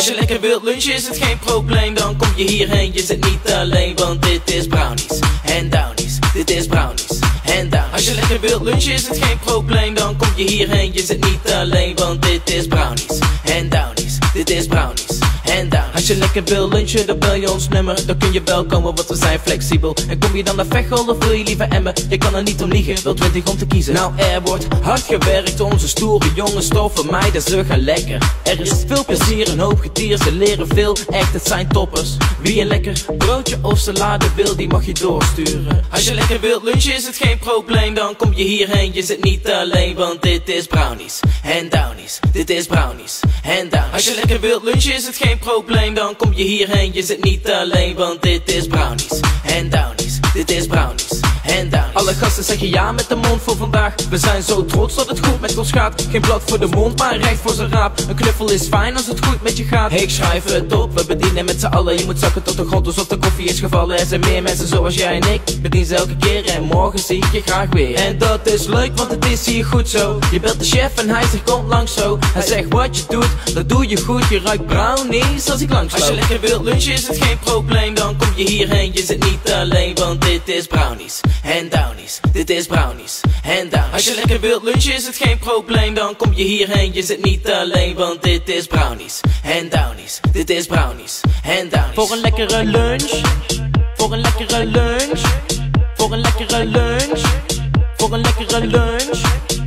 Als je lekker wilt lunchen is het geen probleem. Dan kom je hierheen, je zit niet alleen Want dit is brownies en downies. Dit is brownies en downies. Als je lekker wilt lunchen is het geen probleem. Dan kom je hierheen, je zit niet alleen Want dit is brownies je wil lunchen, dan bel je ons nummer Dan kun je wel komen, want we zijn flexibel. En kom je dan naar Veghel of wil je liever Emmen. Je kan er niet om liegen, wel 20 om te kiezen. Nou, er wordt hard gewerkt, onze stoere jongens stoffen meiden, ze gaan lekker. Er is veel plezier, een hoop getier, ze leren veel. Echt, het zijn toppers. Wie een lekker broodje of salade wil, die mag je doorsturen. Als je lekker wilt lunchen is het geen probleem. Dan kom je hierheen, je zit niet alleen Want dit is brownies en downies. Dit is brownies en downies. Als je lekker wilt lunchen is het geen probleem. Dan kom je hierheen, je zit niet alleen Want dit is brownies en downies. Dit is brownies Alle gasten zeggen ja met de mond voor vandaag. We zijn zo trots dat het goed met ons gaat. Geen blad voor de mond, maar recht voor zijn raap. Een knuffel is fijn als het goed met je gaat. Ik schrijf het op, we bedienen met z'n allen. Je moet zakken tot de grond alsof de koffie is gevallen. Er zijn meer mensen zoals jij en ik. Bedien ze elke keer en morgen zie ik je graag weer. En dat is leuk, want het is hier goed zo. Je belt de chef en hij zegt kom langs zo. Hij zegt wat je doet, dat doe je goed. Je ruikt brownies als ik langs Als je lekker wilt lunchen is het geen probleem. Dan kom je hierheen, je zit niet alleen is brownies en downies. Dit is brownies en downies. Als je lekker wilt lunchen is het geen probleem. Dan kom je hierheen, je zit niet alleen Want dit is brownies en downies. Dit is brownies en downies. Voor een lekkere lunch. Voor een lekkere lunch. Voor een lekkere lunch. Voor een lekkere lunch